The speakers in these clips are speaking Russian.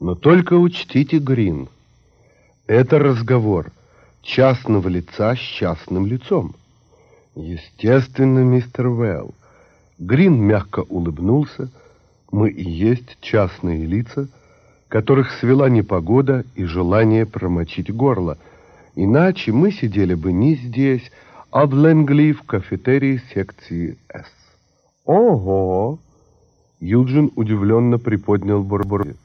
Но только учтите, Грин, это разговор частного лица с частным лицом. Естественно, мистер Вэлл. Грин мягко улыбнулся. Мы и есть частные лица, которых свела непогода и желание промочить горло. Иначе мы сидели бы не здесь, а в Ленгли в кафетерии секции «С». «Ого!» Юджин удивленно приподнял брови.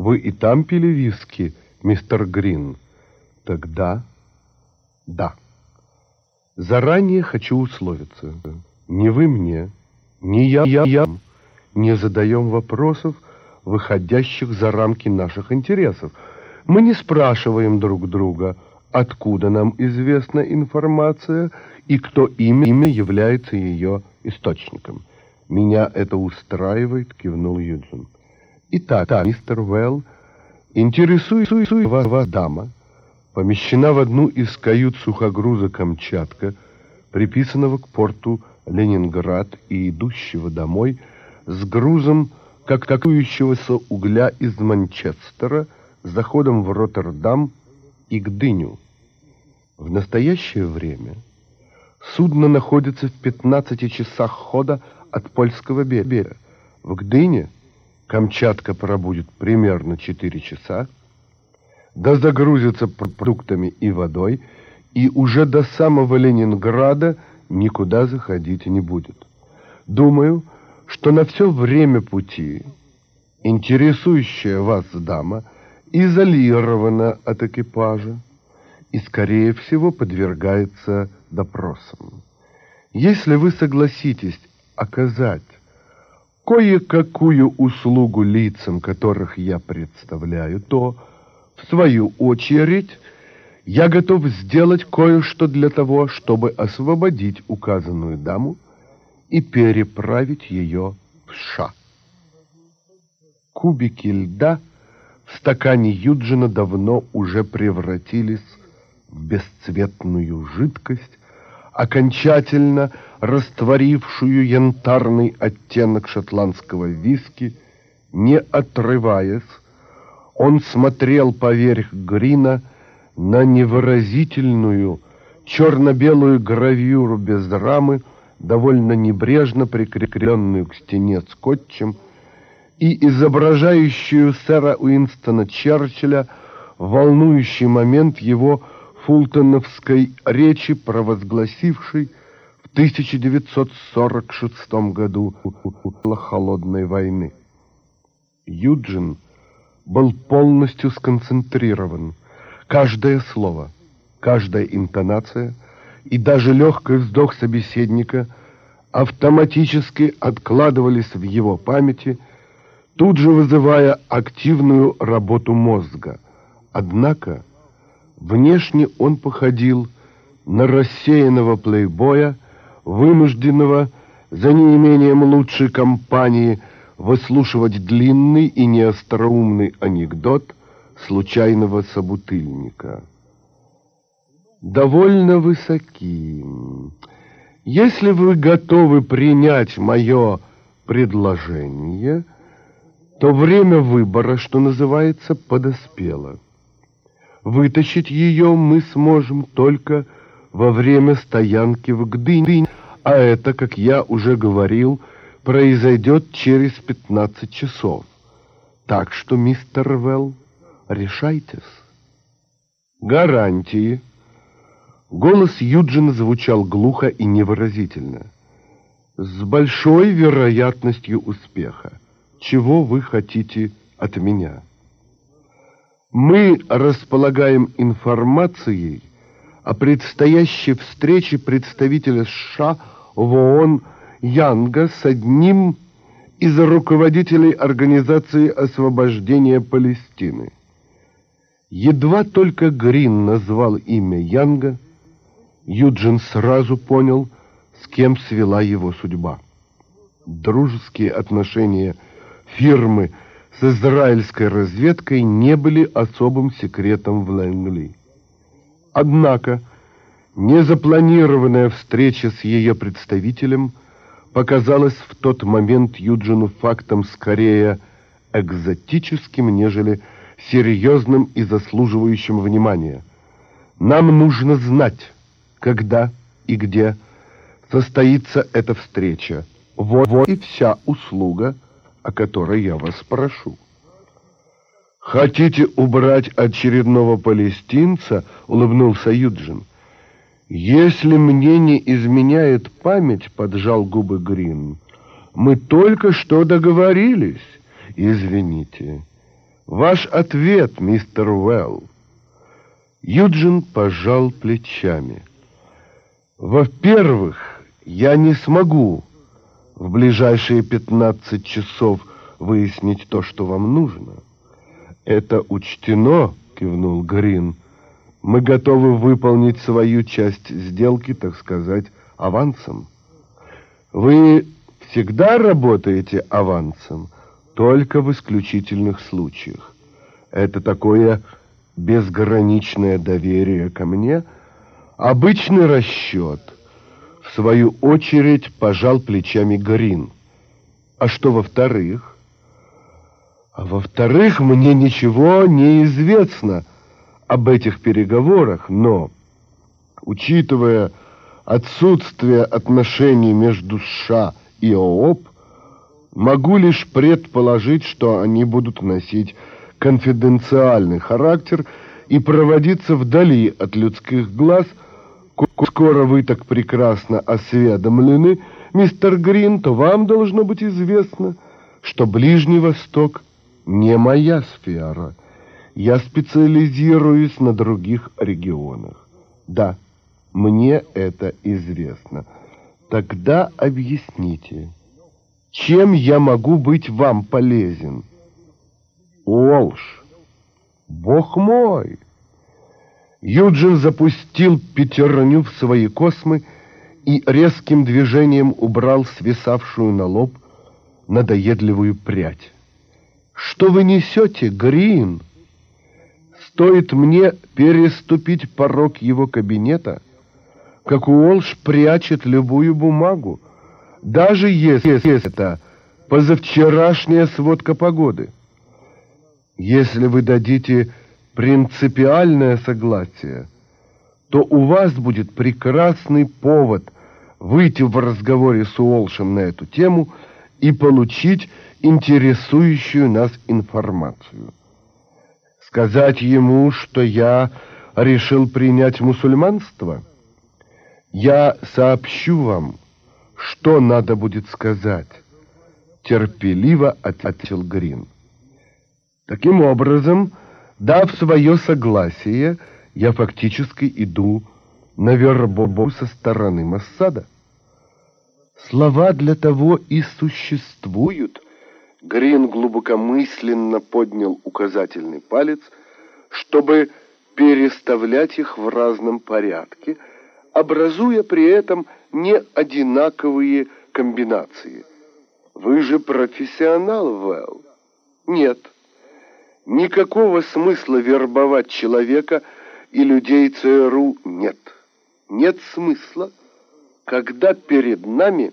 «Вы и там пили виски, мистер Грин?» «Тогда...» «Да». «Заранее хочу условиться. Не вы мне, не я, я, я не задаем вопросов, выходящих за рамки наших интересов. Мы не спрашиваем друг друга, откуда нам известна информация и кто именно является ее источником. Меня это устраивает, кивнул Юджин. Итак, мистер Уэлл, интересует вас, вас дама, помещена в одну из кают сухогруза «Камчатка», приписанного к порту Ленинград и идущего домой с грузом как какующегося угля из Манчестера с заходом в Роттердам и Гдыню. В настоящее время судно находится в 15 часах хода от польского берега. В Гдыне Камчатка пробудет примерно 4 часа, да загрузится продуктами и водой, и уже до самого Ленинграда никуда заходить не будет. Думаю, что на все время пути интересующая вас дама изолирована от экипажа и, скорее всего, подвергается допросам. Если вы согласитесь оказать кое-какую услугу лицам, которых я представляю, то, в свою очередь, я готов сделать кое-что для того, чтобы освободить указанную даму и переправить ее в США. Кубики льда в стакане Юджина давно уже превратились в бесцветную жидкость, окончательно растворившую янтарный оттенок шотландского виски, не отрываясь, он смотрел поверх Грина на невыразительную черно-белую гравюру без рамы, довольно небрежно прикрепленную к стене скотчем, и изображающую сэра Уинстона Черчилля волнующий момент его фултоновской речи, провозгласившей 1946 году холодной войны. Юджин был полностью сконцентрирован. Каждое слово, каждая интонация и даже легкий вздох собеседника автоматически откладывались в его памяти, тут же вызывая активную работу мозга. Однако Внешне он походил на рассеянного плейбоя, вынужденного за неимением лучшей компании выслушивать длинный и неостроумный анекдот случайного собутыльника. «Довольно высоки. Если вы готовы принять мое предложение, то время выбора, что называется, подоспело». Вытащить ее мы сможем только во время стоянки в Гдыне, а это, как я уже говорил, произойдет через 15 часов. Так что, мистер Велл, решайтесь. Гарантии. Голос Юджина звучал глухо и невыразительно. С большой вероятностью успеха. Чего вы хотите от меня?» Мы располагаем информацией о предстоящей встрече представителя США в ООН Янга с одним из руководителей Организации освобождения Палестины. Едва только Грин назвал имя Янга, Юджин сразу понял, с кем свела его судьба. Дружеские отношения фирмы – с израильской разведкой не были особым секретом в Лэнгли. Однако незапланированная встреча с ее представителем показалась в тот момент Юджину фактом скорее экзотическим, нежели серьезным и заслуживающим внимания. Нам нужно знать, когда и где состоится эта встреча. Вот, и вся услуга, о которой я вас прошу. «Хотите убрать очередного палестинца?» — улыбнулся Юджин. «Если мне не изменяет память», — поджал губы Грин, — «мы только что договорились. Извините. Ваш ответ, мистер Уэлл». Юджин пожал плечами. «Во-первых, я не смогу в ближайшие пятнадцать часов выяснить то, что вам нужно». «Это учтено», — кивнул Грин. Мы готовы выполнить свою часть сделки, так сказать, авансом. Вы всегда работаете авансом, только в исключительных случаях. Это такое безграничное доверие ко мне, обычный расчет. В свою очередь пожал плечами Грин. А что во-вторых? А во-вторых, мне ничего не известно об этих переговорах, но, учитывая отсутствие отношений между США и ООП, могу лишь предположить, что они будут носить конфиденциальный характер и проводиться вдали от людских глаз. Скоро вы так прекрасно осведомлены, мистер Грин, то вам должно быть известно, что Ближний Восток не моя сфера — я специализируюсь на других регионах. Да, мне это известно. Тогда объясните, чем я могу быть вам полезен? Уолш, бог мой! Юджин запустил пятерню в свои космы и резким движением убрал свисавшую на лоб надоедливую прядь. «Что вы несете, Грин?» Стоит мне переступить порог его кабинета, как Уолш прячет любую бумагу, даже если это позавчерашняя сводка погоды. Если вы дадите принципиальное согласие, то у вас будет прекрасный повод выйти в разговоре с Уолшем на эту тему и получить интересующую нас информацию сказать ему, что я решил принять мусульманство? Я сообщу вам, что надо будет сказать, терпеливо ответил Грин. Таким образом, дав свое согласие, я фактически иду на вербову со стороны Массада. Слова для того и существуют, Грин глубокомысленно поднял указательный палец, чтобы переставлять их в разном порядке, образуя при этом не одинаковые комбинации. Вы же профессионал, Вэл? Нет. Никакого смысла вербовать человека и людей ЦРУ нет. Нет смысла, когда перед нами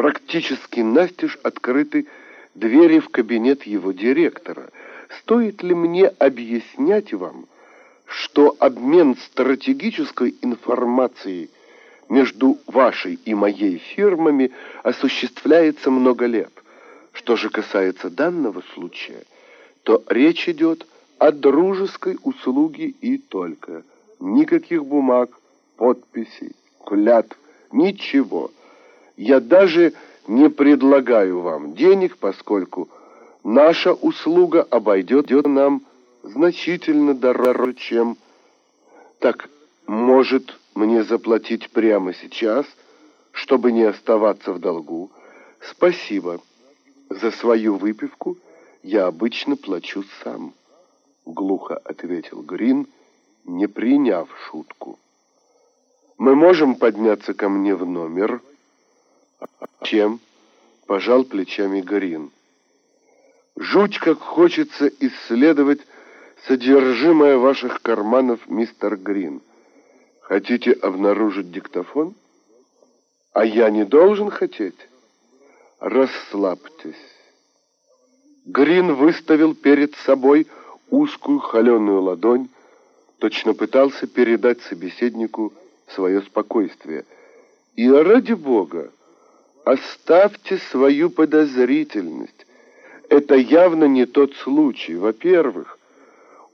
Практически настежь открыты двери в кабинет его директора. Стоит ли мне объяснять вам, что обмен стратегической информацией между вашей и моей фирмами осуществляется много лет? Что же касается данного случая, то речь идет о дружеской услуге и только. Никаких бумаг, подписей, клятв, ничего. Я даже не предлагаю вам денег, поскольку наша услуга обойдет нам значительно дороже, чем... Так, может, мне заплатить прямо сейчас, чтобы не оставаться в долгу? Спасибо. За свою выпивку я обычно плачу сам. Глухо ответил Грин, не приняв шутку. Мы можем подняться ко мне в номер чем? Пожал плечами Гарин. Жуть, как хочется исследовать содержимое ваших карманов, мистер Грин. Хотите обнаружить диктофон? А я не должен хотеть? Расслабьтесь. Грин выставил перед собой узкую холеную ладонь, точно пытался передать собеседнику свое спокойствие. И ради Бога, оставьте свою подозрительность. Это явно не тот случай. Во-первых,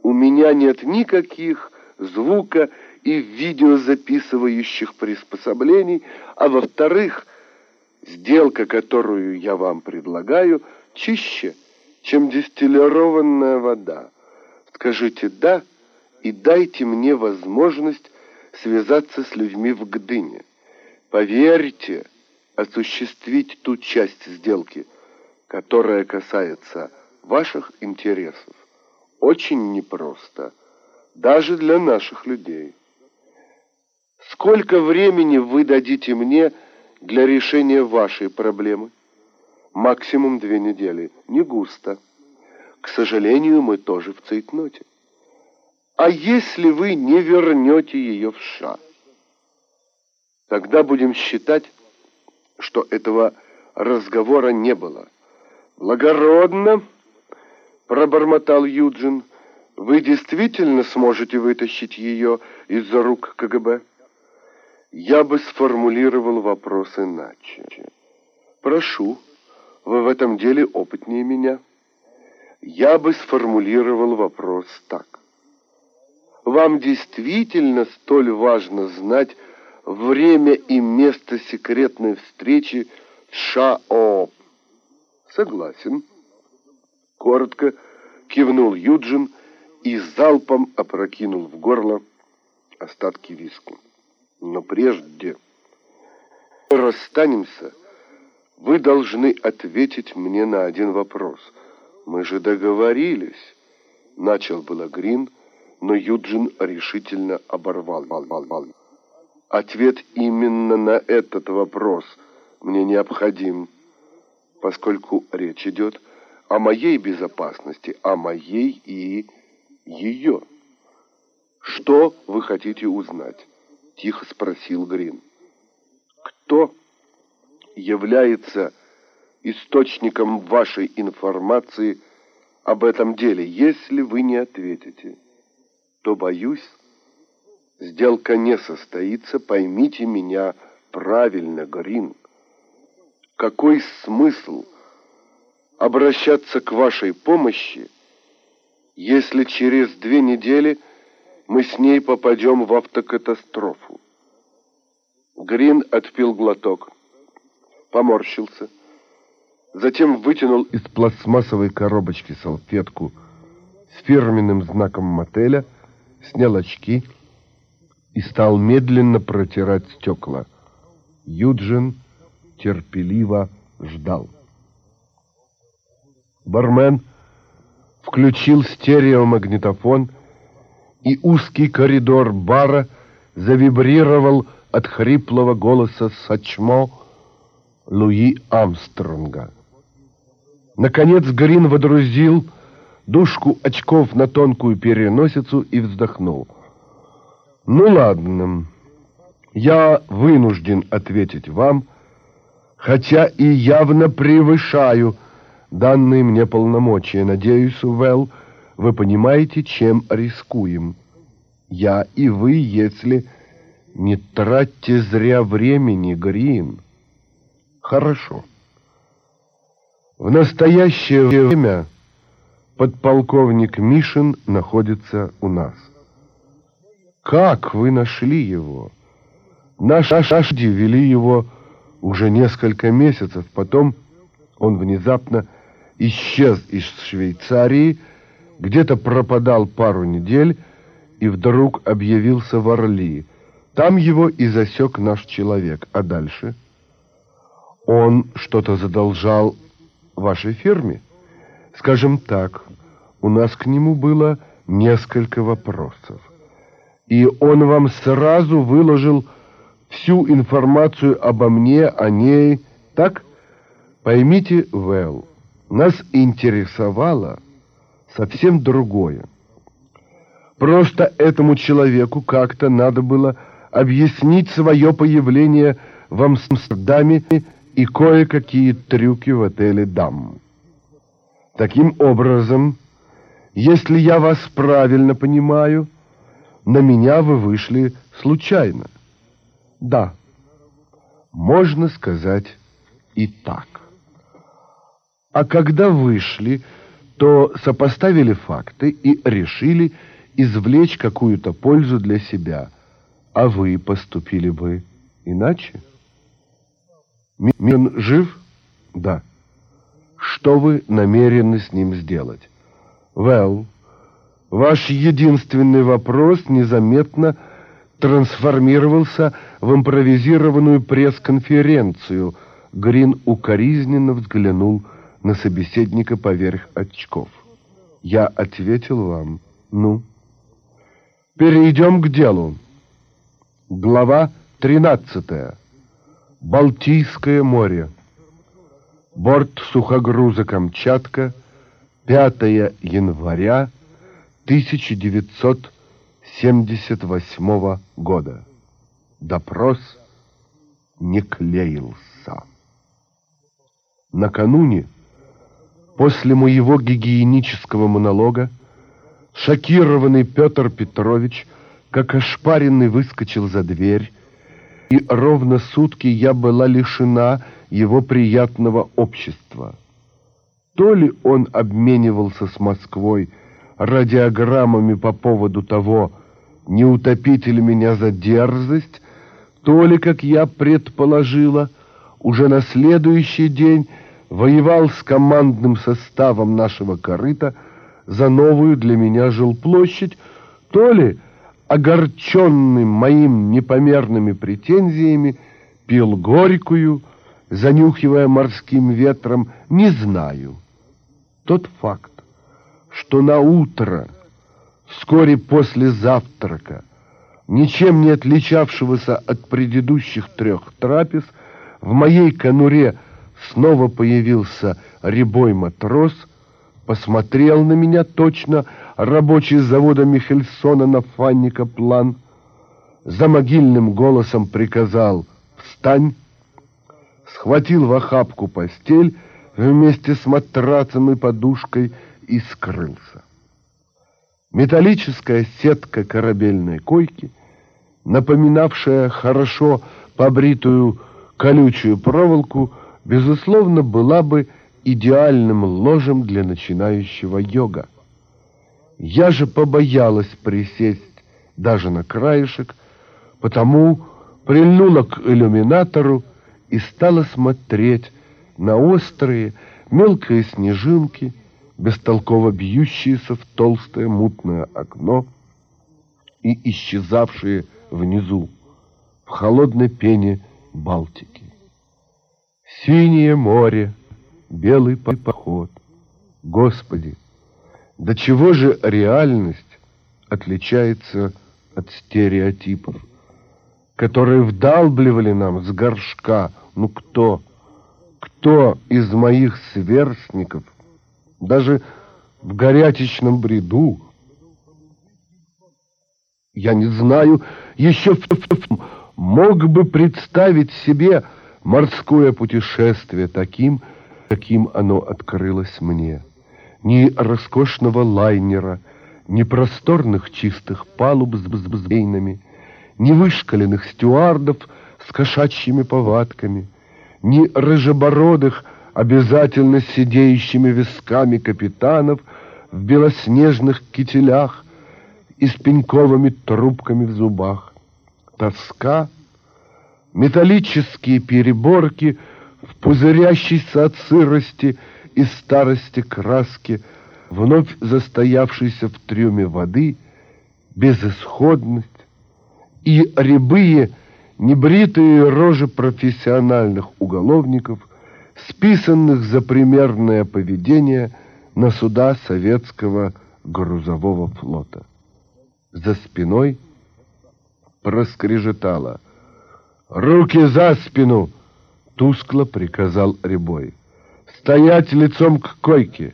у меня нет никаких звука и видеозаписывающих приспособлений, а во-вторых, сделка, которую я вам предлагаю, чище, чем дистиллированная вода. Скажите «да» и дайте мне возможность связаться с людьми в Гдыне. Поверьте, осуществить ту часть сделки, которая касается ваших интересов, очень непросто, даже для наших людей. Сколько времени вы дадите мне для решения вашей проблемы? Максимум две недели. Не густо. К сожалению, мы тоже в цейтноте. А если вы не вернете ее в ша? Тогда будем считать, что этого разговора не было. Благородно, пробормотал Юджин, вы действительно сможете вытащить ее из-за рук КГБ? Я бы сформулировал вопрос иначе. Прошу, вы в этом деле опытнее меня. Я бы сформулировал вопрос так. Вам действительно столь важно знать время и место секретной встречи в ШАОП? Согласен. Коротко кивнул Юджин и залпом опрокинул в горло остатки виску. Но прежде расстанемся, вы должны ответить мне на один вопрос. Мы же договорились. Начал было Грин, но Юджин решительно оборвал. Ответ именно на этот вопрос мне необходим, поскольку речь идет о моей безопасности, о моей и ее. Что вы хотите узнать? — тихо спросил Грин. «Кто является источником вашей информации об этом деле? Если вы не ответите, то, боюсь, сделка не состоится. Поймите меня правильно, Грин. Какой смысл обращаться к вашей помощи, если через две недели мы с ней попадем в автокатастрофу. Грин отпил глоток, поморщился, затем вытянул из пластмассовой коробочки салфетку с фирменным знаком мотеля, снял очки и стал медленно протирать стекла. Юджин терпеливо ждал. Бармен включил стереомагнитофон и узкий коридор бара завибрировал от хриплого голоса Сачмо Луи Амстронга. Наконец Грин водрузил дужку очков на тонкую переносицу и вздохнул. «Ну ладно, я вынужден ответить вам, хотя и явно превышаю данные мне полномочия. Надеюсь, Уэлл, вы понимаете, чем рискуем? Я и вы, если... Не тратьте зря времени, Грин. Хорошо. В настоящее время подполковник Мишин находится у нас. Как вы нашли его? Наши шашди вели его уже несколько месяцев. Потом он внезапно исчез из Швейцарии, где-то пропадал пару недель и вдруг объявился в Орли. Там его и засек наш человек. А дальше? Он что-то задолжал вашей фирме? Скажем так, у нас к нему было несколько вопросов. И он вам сразу выложил всю информацию обо мне, о ней. Так? Поймите, Вэл, нас интересовало совсем другое. Просто этому человеку как-то надо было объяснить свое появление в Амстердаме и кое-какие трюки в отеле «Дам». Таким образом, если я вас правильно понимаю, на меня вы вышли случайно. Да, можно сказать и так. А когда вышли, то сопоставили факты и решили извлечь какую-то пользу для себя. А вы поступили бы иначе? Мин жив? Да. Что вы намерены с ним сделать? Well, ваш единственный вопрос незаметно трансформировался в импровизированную пресс-конференцию. Грин укоризненно взглянул на собеседника поверх очков. Я ответил вам. Ну? Перейдем к делу. Глава 13. Балтийское море. Борт сухогруза «Камчатка», 5 января 1978 года. Допрос не клеился. Накануне, после моего гигиенического монолога, шокированный Петр Петрович, как ошпаренный, выскочил за дверь, и ровно сутки я была лишена его приятного общества. То ли он обменивался с Москвой радиограммами по поводу того, не утопите ли меня за дерзость, то ли, как я предположила, уже на следующий день воевал с командным составом нашего корыта за новую для меня жилплощадь, то ли, огорченный моим непомерными претензиями, пил горькую, занюхивая морским ветром, не знаю. Тот факт, что на утро, вскоре после завтрака, ничем не отличавшегося от предыдущих трех трапез, в моей конуре снова появился рябой матрос, посмотрел на меня точно рабочий завода Михельсона на фанника план, за могильным голосом приказал «Встань!» схватил в охапку постель вместе с матрацем и подушкой и скрылся. Металлическая сетка корабельной койки, напоминавшая хорошо побритую колючую проволоку, безусловно, была бы идеальным ложем для начинающего йога. Я же побоялась присесть даже на краешек, потому прильнула к иллюминатору и стала смотреть на острые, мелкие снежинки, бестолково бьющиеся в толстое мутное окно и исчезавшие внизу, в холодной пене Балтики. Синее море, белый поход. Господи, до чего же реальность отличается от стереотипов? которые вдалбливали нам с горшка. Ну кто? Кто из моих сверстников, даже в горячечном бреду, я не знаю, еще мог бы представить себе морское путешествие таким, каким оно открылось мне. Ни роскошного лайнера, ни просторных чистых палуб с бзбзбейнами, ни вышкаленных стюардов с кошачьими повадками, ни рыжебородых, обязательно сидеющими висками капитанов в белоснежных кителях и с пеньковыми трубками в зубах. Тоска, металлические переборки в пузырящейся от сырости и старости краски, вновь застоявшейся в трюме воды, безысходность, и рябые, небритые рожи профессиональных уголовников, списанных за примерное поведение на суда советского грузового флота. За спиной проскрежетало. «Руки за спину!» — тускло приказал Рябой. «Стоять лицом к койке!»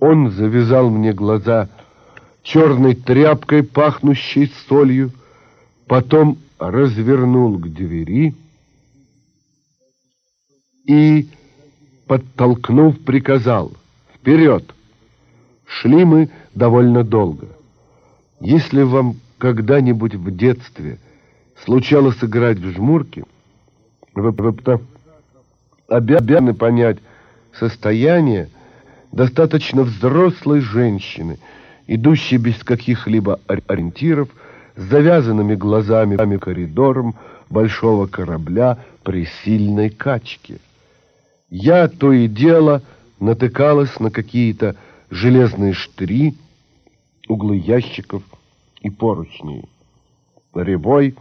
Он завязал мне глаза черной тряпкой, пахнущей солью, потом развернул к двери и, подтолкнув, приказал Вперед! Шли мы довольно долго. Если вам когда-нибудь в детстве случалось играть в жмурки, вы, обязаны понять состояние достаточно взрослой женщины, идущей без каких-либо ориентиров, с завязанными глазами коридором большого корабля при сильной качке. Я то и дело натыкалась на какие-то железные штыри, углы ящиков и поручней. Рябой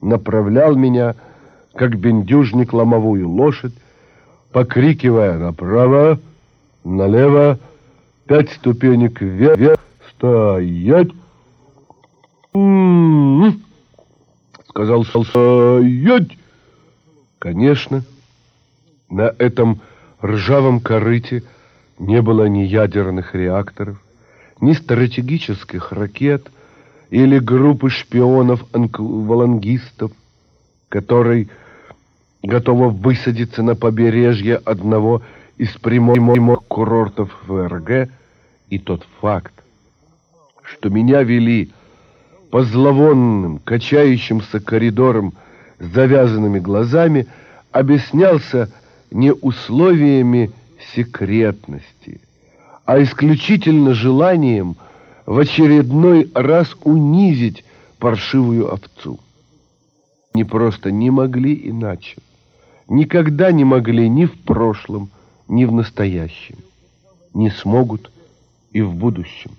направлял меня, как бендюжник ломовую лошадь, покрикивая направо, налево, пять ступенек вверх, стоять. «М-м-м», сказал стоять. Конечно, на этом ржавом корыте не было ни ядерных реакторов, ни стратегических ракет или группы шпионов-валангистов, который готова высадиться на побережье одного из прямых курортов ФРГ, и тот факт, что меня вели по зловонным, качающимся коридорам с завязанными глазами, объяснялся не условиями секретности, а исключительно желанием в очередной раз унизить паршивую овцу. Не просто не могли иначе. Никогда не могли ни в прошлом, ни в настоящем. Не смогут и в будущем.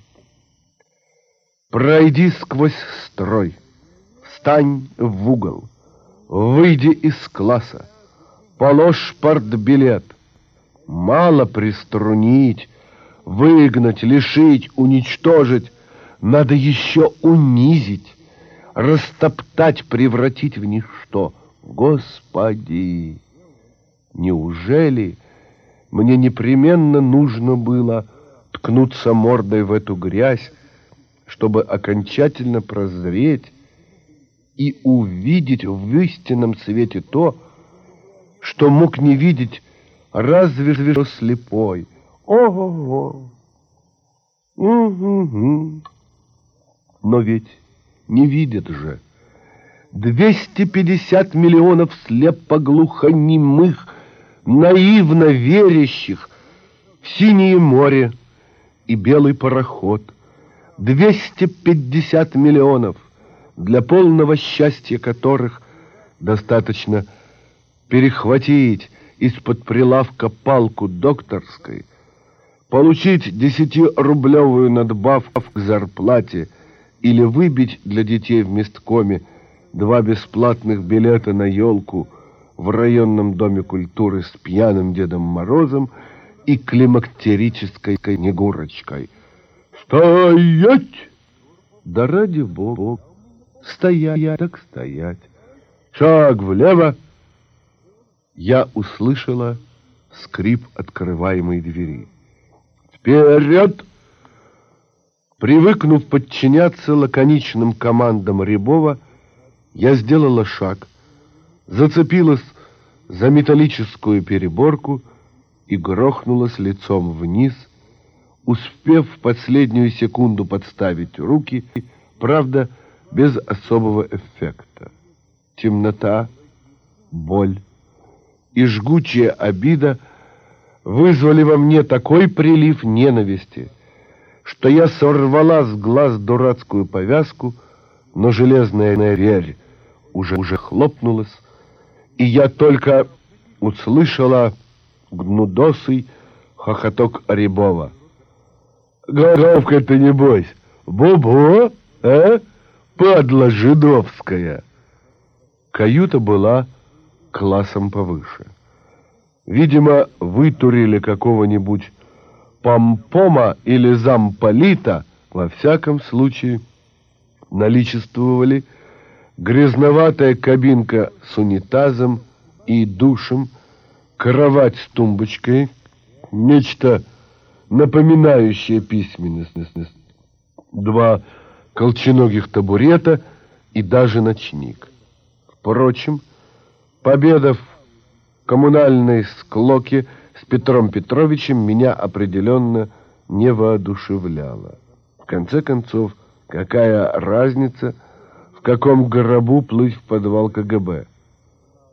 Пройди сквозь строй, встань в угол, выйди из класса, положь партбилет. Мало приструнить, выгнать, лишить, уничтожить. Надо еще унизить, растоптать, превратить в ничто. Господи! Неужели мне непременно нужно было ткнуться мордой в эту грязь, чтобы окончательно прозреть и увидеть в истинном свете то, что мог не видеть разве что слепой. Ого-го! Угу-гу. Но ведь не видят же. 250 миллионов слепоглухонемых, наивно верящих в синее море и белый пароход. 250 миллионов, для полного счастья которых достаточно перехватить из-под прилавка палку докторской, получить десятирублевую надбавку к зарплате или выбить для детей в месткоме два бесплатных билета на елку в районном доме культуры с пьяным Дедом Морозом и климактерической Снегурочкой. «Стоять!» «Да ради бога! Стоять так стоять! Шаг влево!» Я услышала скрип открываемой двери. «Вперед!» Привыкнув подчиняться лаконичным командам Рябова, я сделала шаг, зацепилась за металлическую переборку и грохнулась лицом вниз, успев в последнюю секунду подставить руки, правда, без особого эффекта. Темнота, боль и жгучая обида вызвали во мне такой прилив ненависти, что я сорвала с глаз дурацкую повязку, но железная дверь уже, уже хлопнулась, и я только услышала гнудосый хохоток Рябова. «Головка ты не бойся! Бобо, а? Падла жидовская!» Каюта была классом повыше. Видимо, вытурили какого-нибудь помпома или замполита, во всяком случае, наличествовали грязноватая кабинка с унитазом и душем, кровать с тумбочкой, нечто напоминающее письменность, два колченогих табурета и даже ночник. Впрочем, победа в коммунальной склоке с Петром Петровичем меня определенно не воодушевляло. В конце концов, какая разница, в каком гробу плыть в подвал КГБ?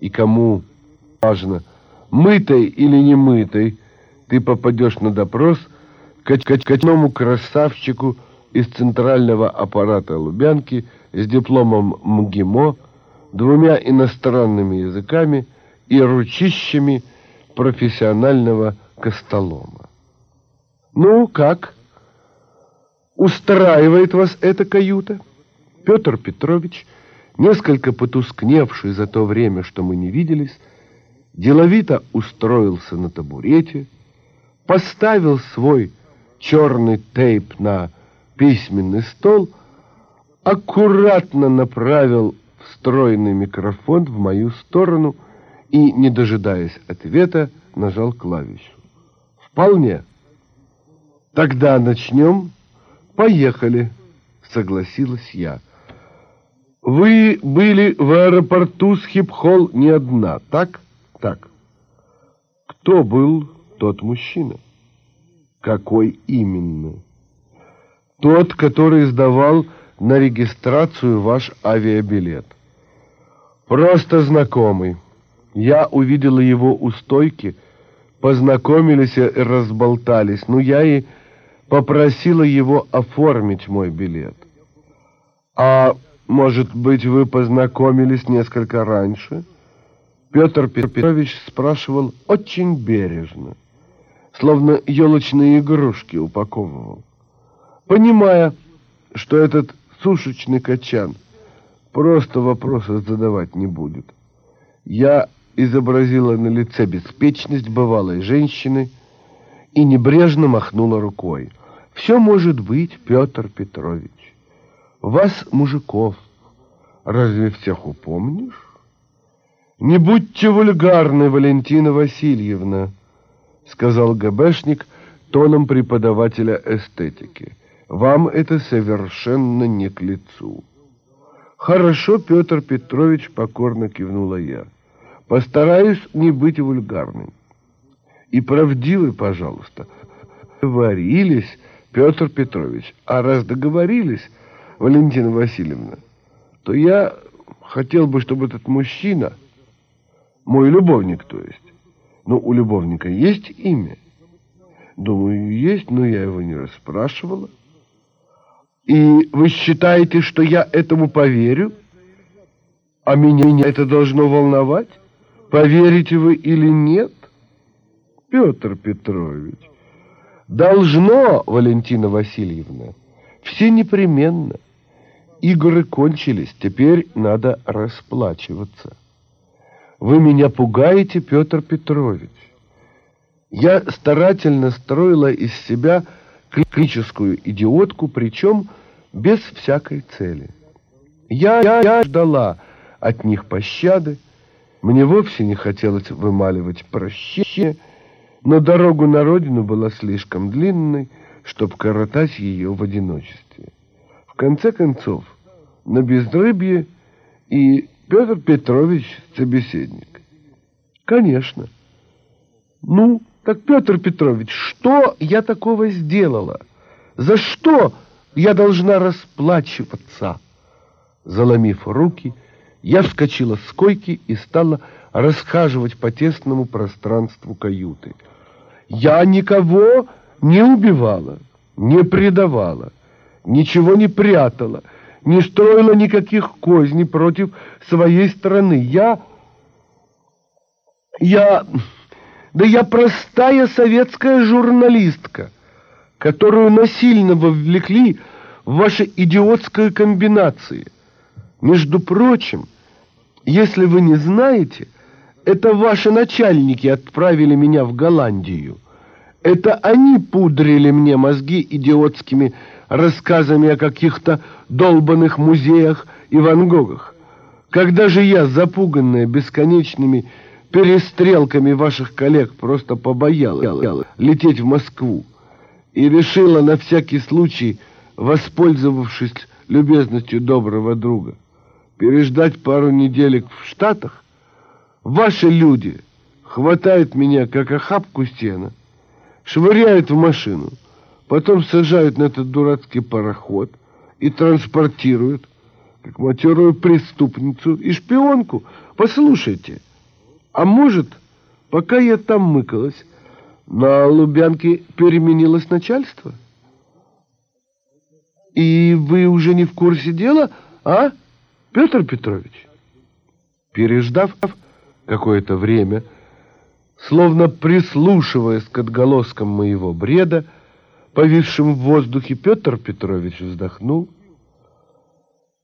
И кому важно, мытой или не мытой, ты попадешь на допрос к качному красавчику из центрального аппарата Лубянки с дипломом МГИМО, двумя иностранными языками и ручищами профессионального костолома. Ну, как? Устраивает вас эта каюта? Петр Петрович, несколько потускневший за то время, что мы не виделись, деловито устроился на табурете, поставил свой черный тейп на письменный стол, аккуратно направил встроенный микрофон в мою сторону и, не дожидаясь ответа, нажал клавишу. «Вполне. Тогда начнем. Поехали», — согласилась я. «Вы были в аэропорту Схипхол не одна, так?» «Так. Кто был тот мужчина?» «Какой именно?» «Тот, который сдавал на регистрацию ваш авиабилет». «Просто знакомый. Я увидела его у стойки, познакомились и разболтались. Ну, я и попросила его оформить мой билет. А может быть, вы познакомились несколько раньше?» Петр Петрович спрашивал очень бережно, словно елочные игрушки упаковывал, понимая, что этот сушечный качан — Просто вопросов задавать не будет. Я изобразила на лице беспечность бывалой женщины и небрежно махнула рукой. Все может быть, Петр Петрович. Вас, мужиков, разве всех упомнишь? Не будьте вульгарны, Валентина Васильевна, сказал ГБшник тоном преподавателя эстетики. Вам это совершенно не к лицу. «Хорошо, Петр Петрович», — покорно кивнула я. «Постараюсь не быть вульгарным. И правдивый, пожалуйста. Договорились, Петр Петрович. А раз договорились, Валентина Васильевна, то я хотел бы, чтобы этот мужчина, мой любовник, то есть, ну, у любовника есть имя? Думаю, есть, но я его не расспрашивала. И вы считаете, что я этому поверю? А меня это должно волновать? Поверите вы или нет? Петр Петрович, должно, Валентина Васильевна, все непременно. Игры кончились, теперь надо расплачиваться. Вы меня пугаете, Петр Петрович. Я старательно строила из себя клиническую идиотку, причем без всякой цели. Я, я, я ждала от них пощады, мне вовсе не хотелось вымаливать прощение, но дорогу на родину была слишком длинной, чтобы коротать ее в одиночестве. В конце концов, на безрыбье и Петр Петрович собеседник. Конечно. Ну, так, Петр Петрович, что я такого сделала? За что я должна расплачиваться? Заломив руки, я вскочила с койки и стала расхаживать по тесному пространству каюты. Я никого не убивала, не предавала, ничего не прятала, не строила никаких козней против своей страны. Я... Я... Да я простая советская журналистка, которую насильно вовлекли в ваши идиотские комбинации. Между прочим, если вы не знаете, это ваши начальники отправили меня в Голландию. Это они пудрили мне мозги идиотскими рассказами о каких-то долбанных музеях и Ван Гогах. Когда же я, запуганная бесконечными перестрелками ваших коллег просто побоялась лететь в Москву и решила на всякий случай, воспользовавшись любезностью доброго друга, переждать пару неделек в Штатах, ваши люди хватает меня, как охапку сена, швыряет в машину, потом сажают на этот дурацкий пароход и транспортируют, как матерую преступницу и шпионку. Послушайте, а может, пока я там мыкалась, на Лубянке переменилось начальство? И вы уже не в курсе дела, а, Петр Петрович? Переждав какое-то время, словно прислушиваясь к отголоскам моего бреда, повисшим в воздухе, Петр Петрович вздохнул,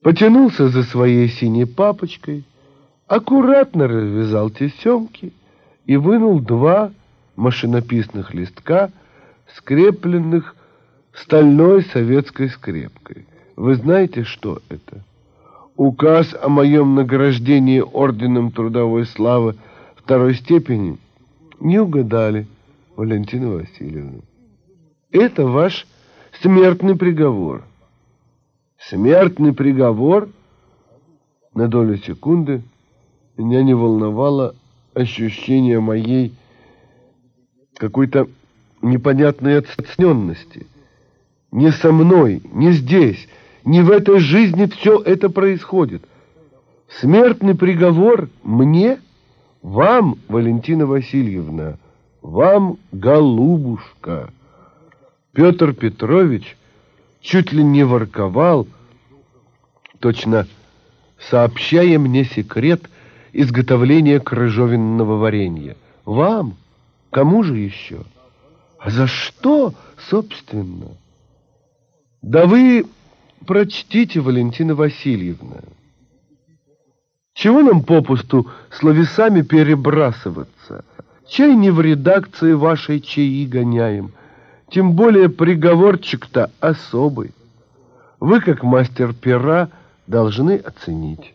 потянулся за своей синей папочкой, аккуратно развязал тесемки и вынул два машинописных листка, скрепленных стальной советской скрепкой. Вы знаете, что это? Указ о моем награждении орденом трудовой славы второй степени не угадали, Валентина Васильевна. Это ваш смертный приговор. Смертный приговор? На долю секунды меня не волновало ощущение моей какой-то непонятной отстраненности. Не со мной, не здесь, не в этой жизни все это происходит. Смертный приговор мне, вам, Валентина Васильевна, вам, голубушка. Петр Петрович чуть ли не ворковал, точно сообщая мне секрет изготовления крыжовенного варенья. Вам? Кому же еще? А за что, собственно? Да вы прочтите, Валентина Васильевна. Чего нам попусту словесами перебрасываться? Чай не в редакции вашей чаи гоняем. Тем более приговорчик-то особый. Вы, как мастер пера, должны оценить.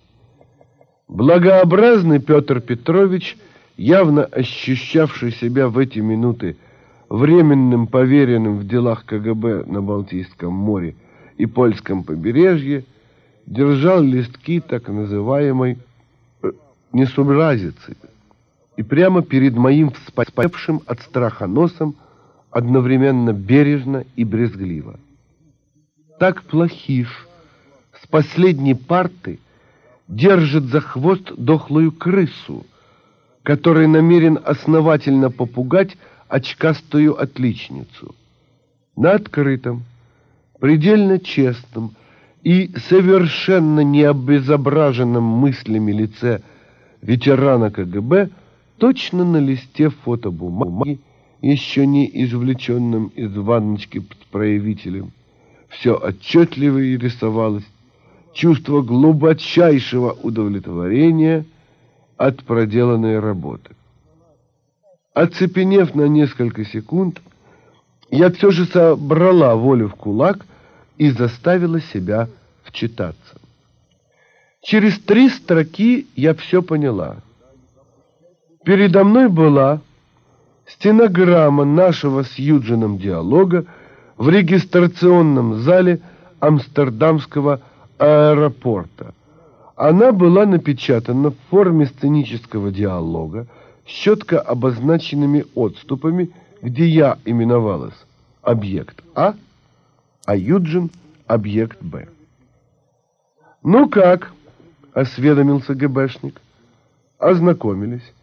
Благообразный Петр Петрович, явно ощущавший себя в эти минуты временным поверенным в делах КГБ на Балтийском море и польском побережье, держал листки так называемой э, несуразицы и прямо перед моим вспотевшим от страха носом одновременно бережно и брезгливо. Так плохиш с последней парты держит за хвост дохлую крысу, который намерен основательно попугать очкастую отличницу. На открытом, предельно честном и совершенно не обезображенном мыслями лице ветерана КГБ точно на листе фотобумаги, еще не извлеченном из ванночки проявителем, все отчетливо рисовалось чувство глубочайшего удовлетворения от проделанной работы. Оцепенев на несколько секунд, я все же собрала волю в кулак и заставила себя вчитаться. Через три строки я все поняла. Передо мной была стенограмма нашего с Юджином диалога в регистрационном зале Амстердамского аэропорта. Она была напечатана в форме сценического диалога с четко обозначенными отступами, где я именовалась объект А, а Юджин – объект Б. «Ну как?» – осведомился ГБшник. Ознакомились.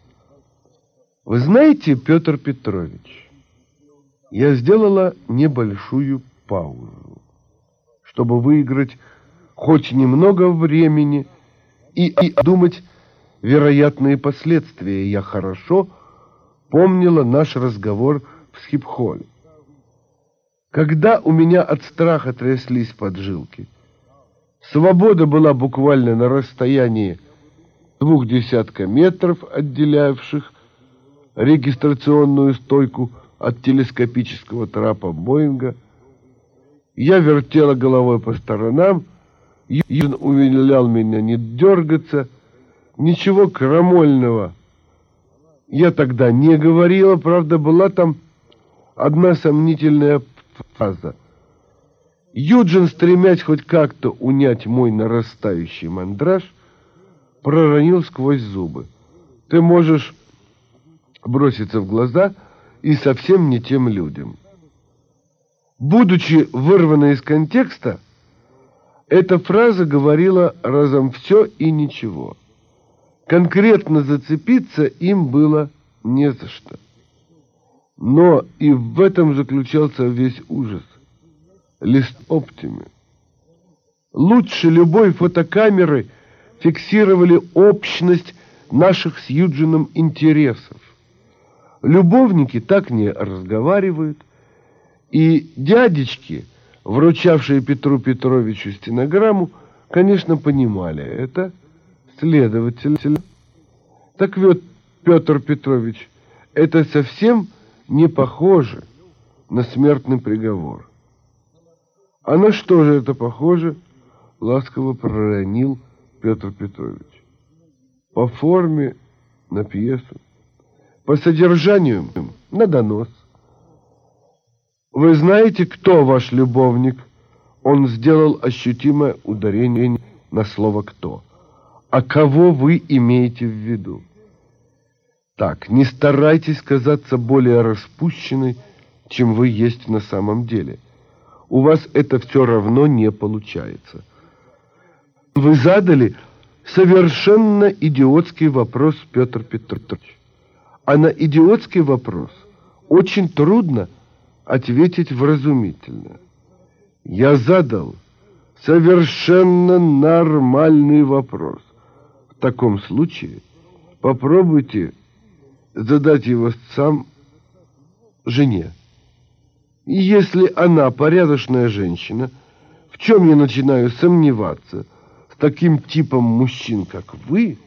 «Вы знаете, Петр Петрович, я сделала небольшую паузу, чтобы выиграть хоть немного времени и, думать вероятные последствия. Я хорошо помнила наш разговор в Схипхоле. Когда у меня от страха тряслись поджилки, свобода была буквально на расстоянии двух десятка метров, отделявших регистрационную стойку от телескопического трапа Боинга. Я вертела головой по сторонам, Юн увилял меня не дергаться, ничего крамольного. Я тогда не говорила, правда, была там одна сомнительная фраза. Юджин, стремясь хоть как-то унять мой нарастающий мандраж, проронил сквозь зубы. Ты можешь бросится в глаза и совсем не тем людям. Будучи вырванной из контекста, эта фраза говорила разом все и ничего. Конкретно зацепиться им было не за что. Но и в этом заключался весь ужас. Лист оптими. Лучше любой фотокамеры фиксировали общность наших с Юджином интересов. Любовники так не разговаривают, и дядечки, вручавшие Петру Петровичу стенограмму, конечно, понимали это, следовательно. Так вот, Петр Петрович, это совсем не похоже на смертный приговор. А на что же это похоже? Ласково проронил Петр Петрович. По форме на пьесу, по содержанию на донос. Вы знаете, кто ваш любовник? Он сделал ощутимое ударение на слово «кто». А кого вы имеете в виду? Так, не старайтесь казаться более распущенной, чем вы есть на самом деле. У вас это все равно не получается. Вы задали совершенно идиотский вопрос, Петр Петрович. А на идиотский вопрос очень трудно ответить вразумительно. Я задал совершенно нормальный вопрос. В таком случае попробуйте задать его сам жене. И если она порядочная женщина, в чем я начинаю сомневаться, с таким типом мужчин, как вы,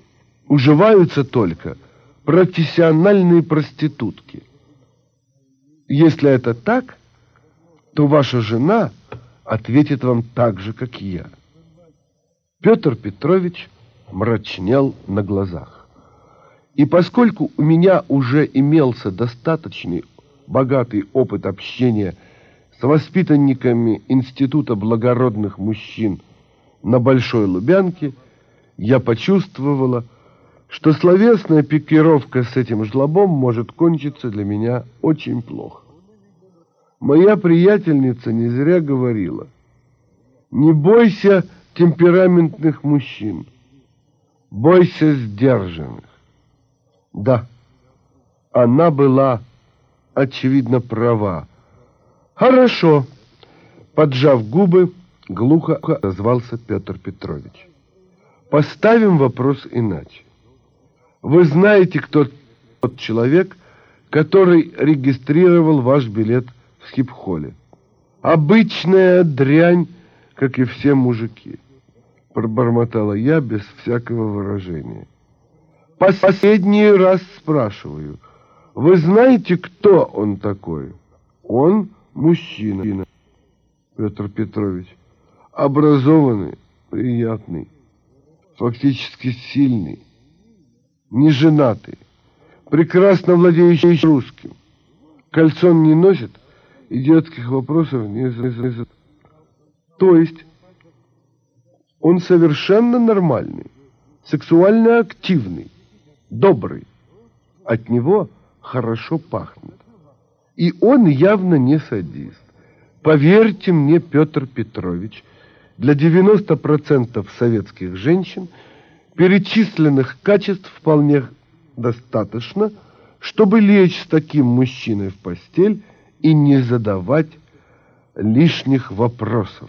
уживаются только профессиональные проститутки. Если это так, то ваша жена ответит вам так же, как я. Петр Петрович мрачнел на глазах. И поскольку у меня уже имелся достаточный богатый опыт общения с воспитанниками Института благородных мужчин на Большой Лубянке, я почувствовала, что словесная пикировка с этим жлобом может кончиться для меня очень плохо. Моя приятельница не зря говорила, не бойся темпераментных мужчин, бойся сдержанных. Да, она была, очевидно, права. Хорошо, поджав губы, глухо отозвался Петр Петрович. Поставим вопрос иначе. Вы знаете, кто тот человек, который регистрировал ваш билет в хип-холле? Обычная дрянь, как и все мужики, пробормотала я без всякого выражения. Последний раз спрашиваю. Вы знаете, кто он такой? Он мужчина. Петр Петрович. Образованный, приятный, фактически сильный, неженатый, прекрасно владеющий русским. Кольцон не носит и детских вопросов не задает. То есть он совершенно нормальный, сексуально активный, добрый. От него хорошо пахнет. И он явно не садист. Поверьте мне, Петр Петрович, для 90% советских женщин перечисленных качеств вполне достаточно, чтобы лечь с таким мужчиной в постель и не задавать лишних вопросов.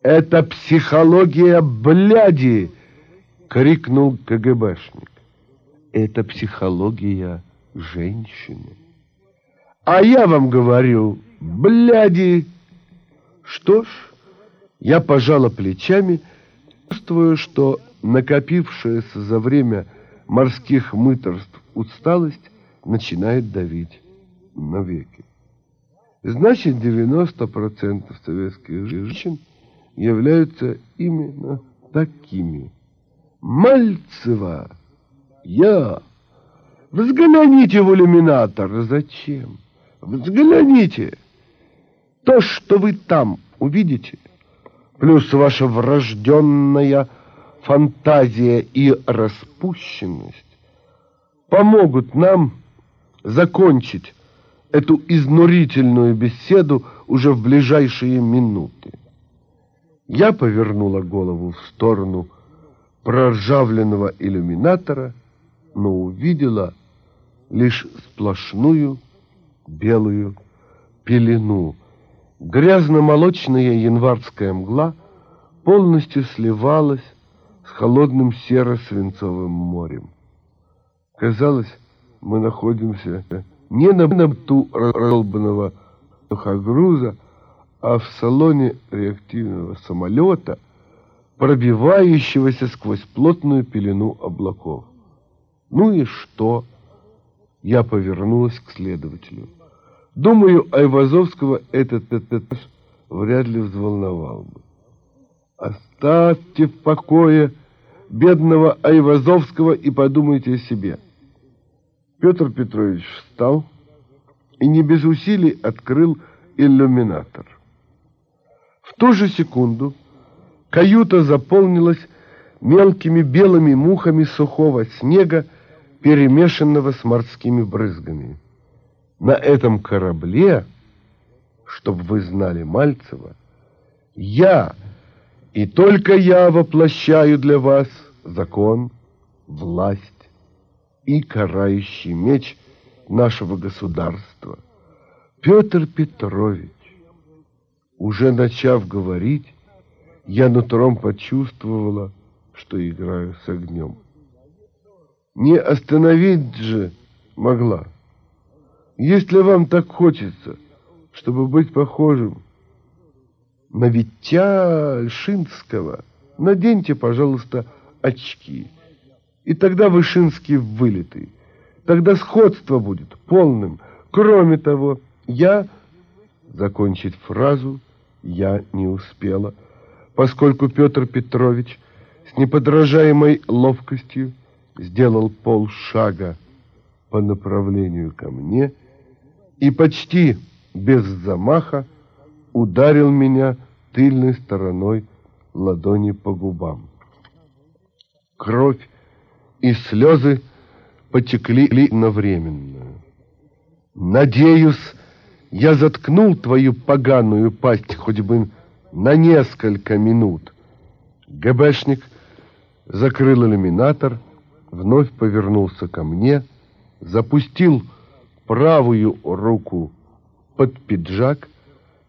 «Это психология бляди!» — крикнул КГБшник это психология женщины. А я вам говорю, бляди. Что ж, я пожала плечами, чувствую, что накопившаяся за время морских мыторств усталость начинает давить на веки. Значит, 90% советских женщин являются именно такими. Мальцева! Я. Взгляните в иллюминатор. Зачем? Взгляните. То, что вы там увидите, плюс ваша врожденная фантазия и распущенность помогут нам закончить эту изнурительную беседу уже в ближайшие минуты. Я повернула голову в сторону проржавленного иллюминатора, но увидела лишь сплошную белую пелену. Грязно-молочная январская мгла полностью сливалась с холодным серо-свинцовым морем. Казалось, мы находимся не на борту раздолбанного сухогруза, а в салоне реактивного самолета, пробивающегося сквозь плотную пелену облаков. Ну и что? Я повернулась к следователю. Думаю, Айвазовского этот этаж вряд ли взволновал бы. Оставьте в покое бедного Айвазовского и подумайте о себе. Петр Петрович встал и не без усилий открыл иллюминатор. В ту же секунду каюта заполнилась мелкими белыми мухами сухого снега, перемешанного с морскими брызгами. На этом корабле, чтобы вы знали Мальцева, я и только я воплощаю для вас закон, власть и карающий меч нашего государства. Петр Петрович, уже начав говорить, я нутром почувствовала, что играю с огнем. Не остановить же могла. Если вам так хочется, чтобы быть похожим на Витя Альшинского, наденьте, пожалуйста, очки. И тогда Вышинский вылитый. Тогда сходство будет полным. Кроме того, я... Закончить фразу я не успела, поскольку Петр Петрович с неподражаемой ловкостью сделал полшага по направлению ко мне и почти без замаха ударил меня тыльной стороной ладони по губам. Кровь и слезы потекли одновременно. Надеюсь, я заткнул твою поганую пасть хоть бы на несколько минут. ГБшник закрыл иллюминатор, вновь повернулся ко мне, запустил правую руку под пиджак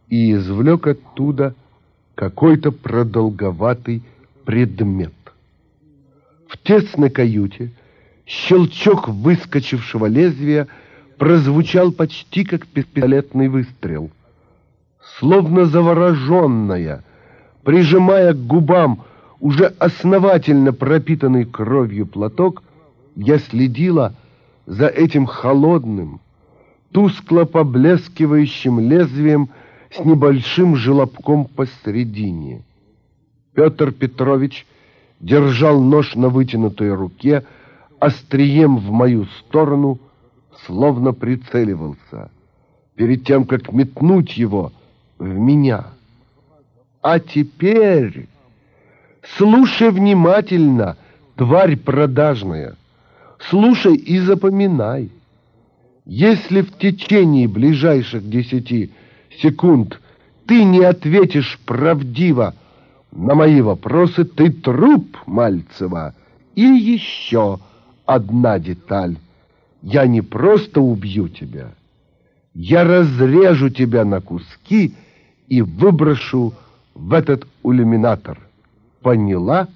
и извлек оттуда какой-то продолговатый предмет. В тесной каюте щелчок выскочившего лезвия прозвучал почти как пистолетный выстрел. Словно завороженная, прижимая к губам уже основательно пропитанный кровью платок, я следила за этим холодным, тускло поблескивающим лезвием с небольшим желобком посредине. Петр Петрович держал нож на вытянутой руке, острием в мою сторону, словно прицеливался, перед тем, как метнуть его в меня. А теперь слушай внимательно, тварь продажная, слушай и запоминай. Если в течение ближайших десяти секунд ты не ответишь правдиво на мои вопросы, ты труп Мальцева. И еще одна деталь. Я не просто убью тебя, я разрежу тебя на куски и выброшу в этот иллюминатор. Поняла?